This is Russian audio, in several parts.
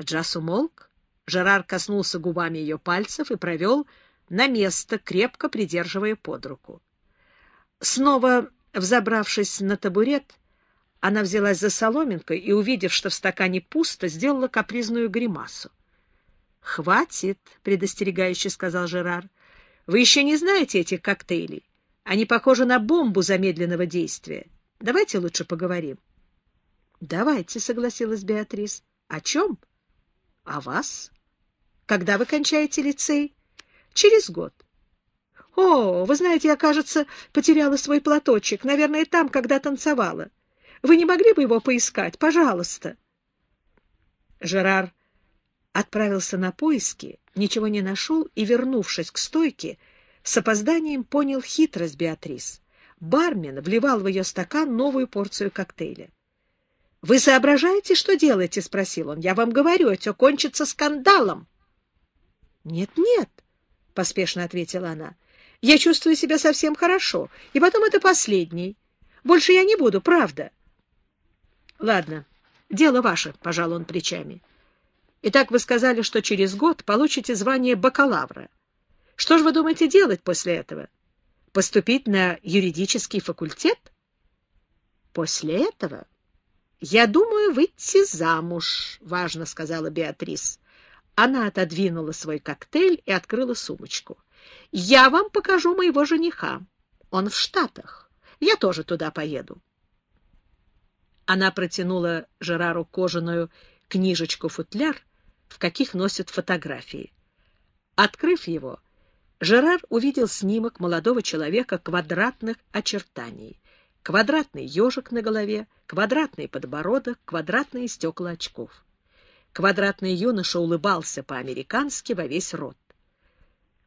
Джаз умолк. Жерар коснулся губами ее пальцев и провел на место, крепко придерживая под руку. Снова взобравшись на табурет, она взялась за соломинку и, увидев, что в стакане пусто, сделала капризную гримасу. — Хватит, — предостерегающе сказал Жерар. — Вы еще не знаете этих коктейлей. Они похожи на бомбу замедленного действия. Давайте лучше поговорим. — Давайте, — согласилась Беатрис. — О чем? — О вас. Когда вы кончаете лицей? — Через год. — О, вы знаете, я, кажется, потеряла свой платочек. Наверное, там, когда танцевала. Вы не могли бы его поискать? Пожалуйста. Жерар отправился на поиски, ничего не нашел и, вернувшись к стойке, с опозданием понял хитрость Беатрис. Бармен вливал в ее стакан новую порцию коктейля. — Вы соображаете, что делаете? — спросил он. — Я вам говорю, это кончится скандалом. «Нет, — Нет-нет, — поспешно ответила она. — Я чувствую себя совсем хорошо, и потом это последний. Больше я не буду, правда. — Ладно, дело ваше, — пожал он плечами. — Итак, вы сказали, что через год получите звание бакалавра. Что же вы думаете делать после этого? Поступить на юридический факультет? После этого я думаю выйти замуж, — важно сказала Беатрис. Она отодвинула свой коктейль и открыла сумочку. — Я вам покажу моего жениха. Он в Штатах. Я тоже туда поеду. Она протянула Жерару кожаную книжечку-футляр, в каких носят фотографии. Открыв его, Жерар увидел снимок молодого человека квадратных очертаний. Квадратный ежик на голове, квадратный подбородок, квадратные стекла очков. Квадратный юноша улыбался по-американски во весь рот.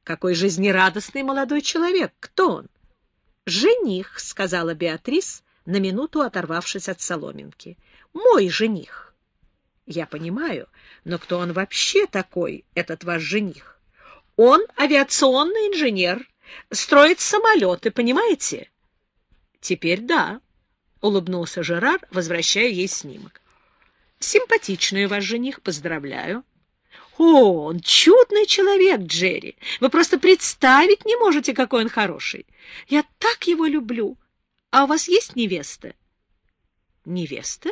Какой жизнерадостный молодой человек! Кто он? «Жених», — сказала Беатрис, на минуту оторвавшись от соломинки. «Мой жених». «Я понимаю, но кто он вообще такой, этот ваш жених?» «Он авиационный инженер, строит самолеты, понимаете?» «Теперь да», — улыбнулся Жерар, возвращая ей снимок. «Симпатичный ваш жених, поздравляю». «О, он чудный человек, Джерри! Вы просто представить не можете, какой он хороший! Я так его люблю!» А у вас есть невеста? Невеста?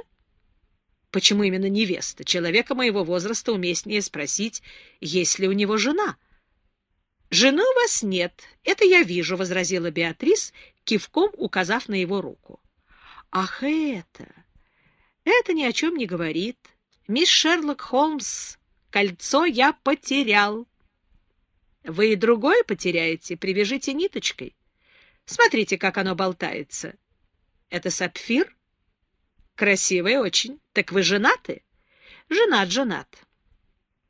Почему именно невеста? Человека моего возраста уместнее спросить, есть ли у него жена. Жены у вас нет, это я вижу, — возразила Беатрис, кивком указав на его руку. Ах, это! Это ни о чем не говорит. Мисс Шерлок Холмс, кольцо я потерял. Вы и другое потеряете, привяжите ниточкой. Смотрите, как оно болтается. Это сапфир? Красивое очень. Так вы женаты? Женат, женат.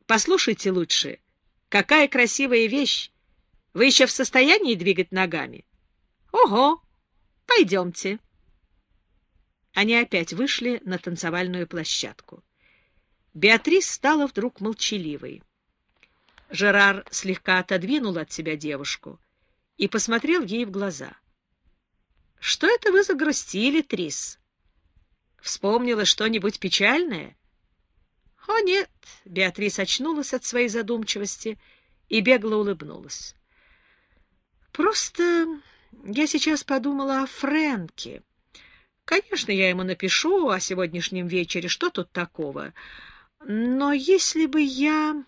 Послушайте лучше. Какая красивая вещь. Вы еще в состоянии двигать ногами? Ого! Пойдемте. Они опять вышли на танцевальную площадку. Беатрис стала вдруг молчаливой. Жерар слегка отодвинул от себя девушку — и посмотрел ей в глаза. — Что это вы загрустили, Трис? Вспомнила что-нибудь печальное? — О, нет! — Беатрис очнулась от своей задумчивости и бегло улыбнулась. — Просто я сейчас подумала о Фрэнке. Конечно, я ему напишу о сегодняшнем вечере, что тут такого. Но если бы я...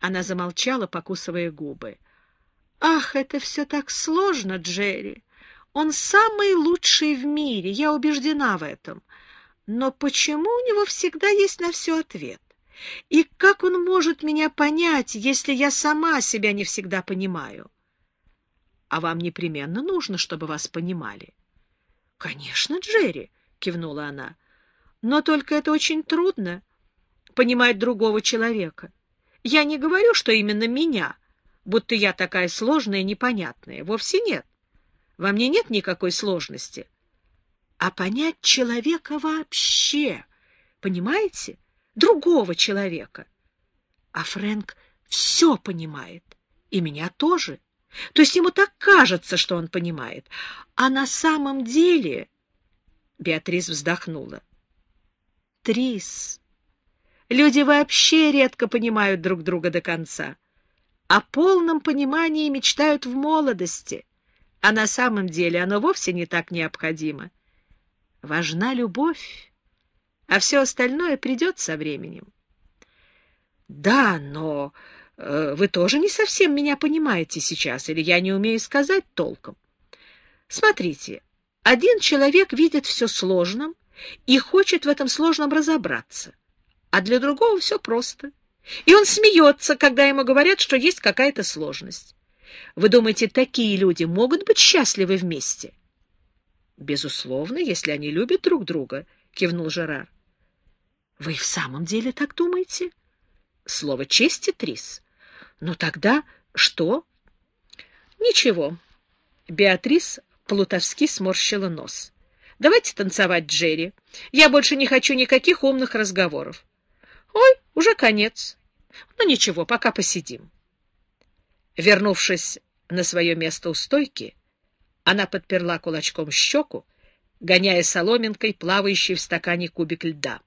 Она замолчала, покусывая губы. Ах, это все так сложно, Джерри. Он самый лучший в мире, я убеждена в этом. Но почему у него всегда есть на все ответ? И как он может меня понять, если я сама себя не всегда понимаю? А вам непременно нужно, чтобы вас понимали. — Конечно, Джерри, — кивнула она. — Но только это очень трудно — понимать другого человека. Я не говорю, что именно меня — будто я такая сложная и непонятная. Вовсе нет. Во мне нет никакой сложности. А понять человека вообще, понимаете? Другого человека. А Фрэнк все понимает. И меня тоже. То есть ему так кажется, что он понимает. А на самом деле... Беатрис вздохнула. Трис, Люди вообще редко понимают друг друга до конца. О полном понимании мечтают в молодости, а на самом деле оно вовсе не так необходимо. Важна любовь, а все остальное придет со временем. Да, но э, вы тоже не совсем меня понимаете сейчас, или я не умею сказать толком. Смотрите, один человек видит все сложным и хочет в этом сложном разобраться, а для другого все просто. И он смеется, когда ему говорят, что есть какая-то сложность. Вы думаете, такие люди могут быть счастливы вместе? — Безусловно, если они любят друг друга, — кивнул Жерар. — Вы в самом деле так думаете? — Слово чести, Трис. — Ну тогда что? — Ничего. Беатрис плутовски сморщила нос. — Давайте танцевать, Джерри. Я больше не хочу никаких умных разговоров. — Ой, уже конец. Ну ничего, пока посидим. Вернувшись на свое место у стойки, она подперла кулачком щеку, гоняя соломинкой плавающий в стакане кубик льда.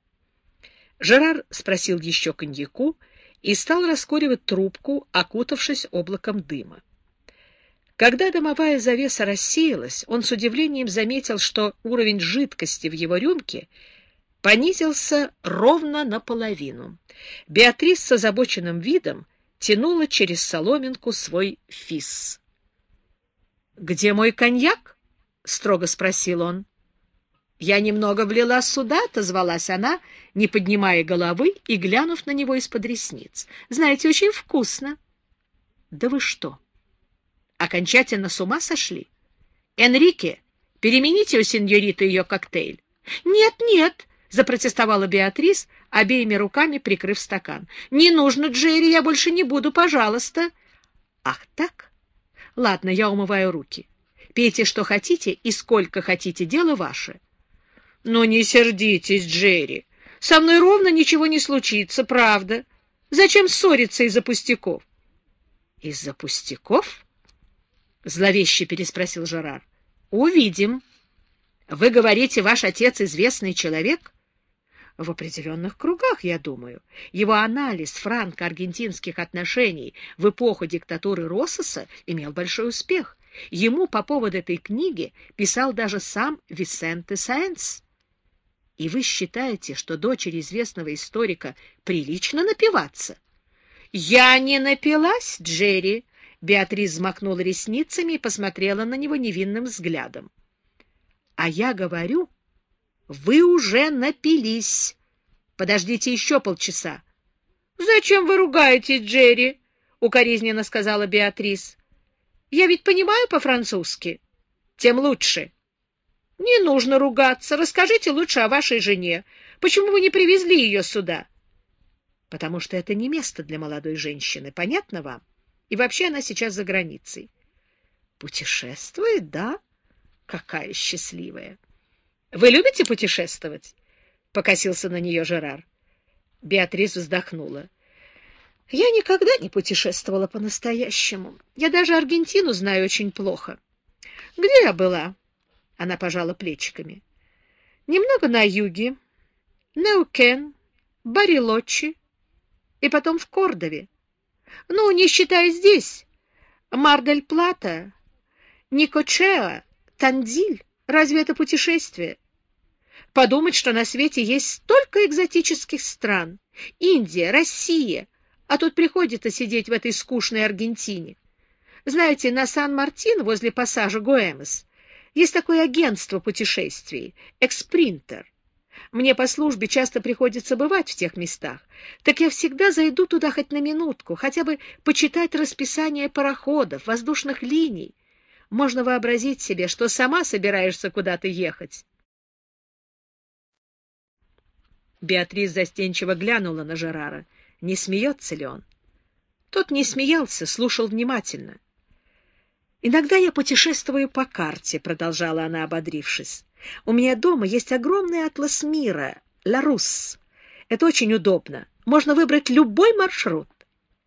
Жерар спросил еще коньяку и стал раскуривать трубку, окутавшись облаком дыма. Когда дымовая завеса рассеялась, он с удивлением заметил, что уровень жидкости в его рюмке понизился ровно наполовину. Беатрис с озабоченным видом тянула через соломинку свой фис. — Где мой коньяк? — строго спросил он. — Я немного влила сюда, — отозвалась она, не поднимая головы и глянув на него из-под ресниц. — Знаете, очень вкусно. — Да вы что? Окончательно с ума сошли? — Энрике, перемените у сеньориты ее коктейль. — Нет, нет, — запротестовала Беатрис, обеими руками прикрыв стакан. — Не нужно, Джерри, я больше не буду, пожалуйста. — Ах так? Ладно, я умываю руки. Пейте, что хотите, и сколько хотите, дело ваше. — Ну, не сердитесь, Джерри. Со мной ровно ничего не случится, правда. Зачем ссориться из-за пустяков? — Из-за пустяков? — зловеще переспросил Жерар. — Увидим. Вы говорите, ваш отец известный человек? В определенных кругах, я думаю. Его анализ франко-аргентинских отношений в эпоху диктатуры Россоса имел большой успех. Ему по поводу этой книги писал даже сам Висенте Сайенс. И вы считаете, что дочери известного историка прилично напиваться? — Я не напилась, Джерри! — Беатрис взмахнула ресницами и посмотрела на него невинным взглядом. — А я говорю, вы уже напились. Подождите еще полчаса. — Зачем вы ругаетесь, Джерри? — укоризненно сказала Беатрис. — Я ведь понимаю по-французски. Тем лучше. — Не нужно ругаться. Расскажите лучше о вашей жене. Почему вы не привезли ее сюда? — Потому что это не место для молодой женщины. Понятно вам? И вообще она сейчас за границей. — Путешествует, да? Какая счастливая! Вы любите путешествовать? — покосился на нее Жерар. Беатрис вздохнула. — Я никогда не путешествовала по-настоящему. Я даже Аргентину знаю очень плохо. — Где я была? Она пожала плечиками. — Немного на юге, Неукен, Барилочи и потом в Кордове. Ну, не считая здесь. Мардель-Плата, Никочеа, Тандиль. Разве это путешествие? Подумать, что на свете есть столько экзотических стран. Индия, Россия. А тут приходится сидеть в этой скучной Аргентине. Знаете, на Сан-Мартин, возле пассажа Гуэмес, есть такое агентство путешествий, «Экспринтер». Мне по службе часто приходится бывать в тех местах. Так я всегда зайду туда хоть на минутку, хотя бы почитать расписание пароходов, воздушных линий. Можно вообразить себе, что сама собираешься куда-то ехать. Беатрис застенчиво глянула на Жерара. Не смеется ли он? Тот не смеялся, слушал внимательно. «Иногда я путешествую по карте», — продолжала она, ободрившись. «У меня дома есть огромный атлас мира, Ларус. Это очень удобно. Можно выбрать любой маршрут.